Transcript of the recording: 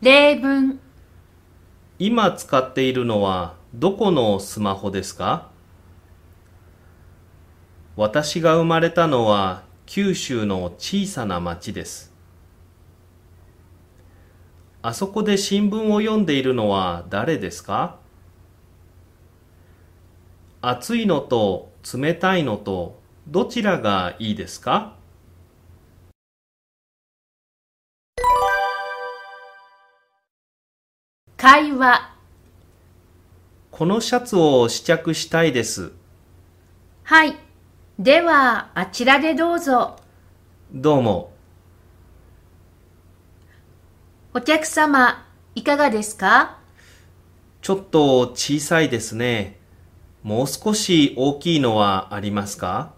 例文、今使っているのはどこのスマホですか？私が生まれたのは九州の小さな町です。あそこで新聞を読んでいるのは誰ですか？暑いのと冷たいのとどちらがいいですか？会話。このシャツを試着したいです。はい。では、あちらでどうぞ。どうも。お客様、いかがですか？ちょっと小さいですね。もう少し大きいのはありますか「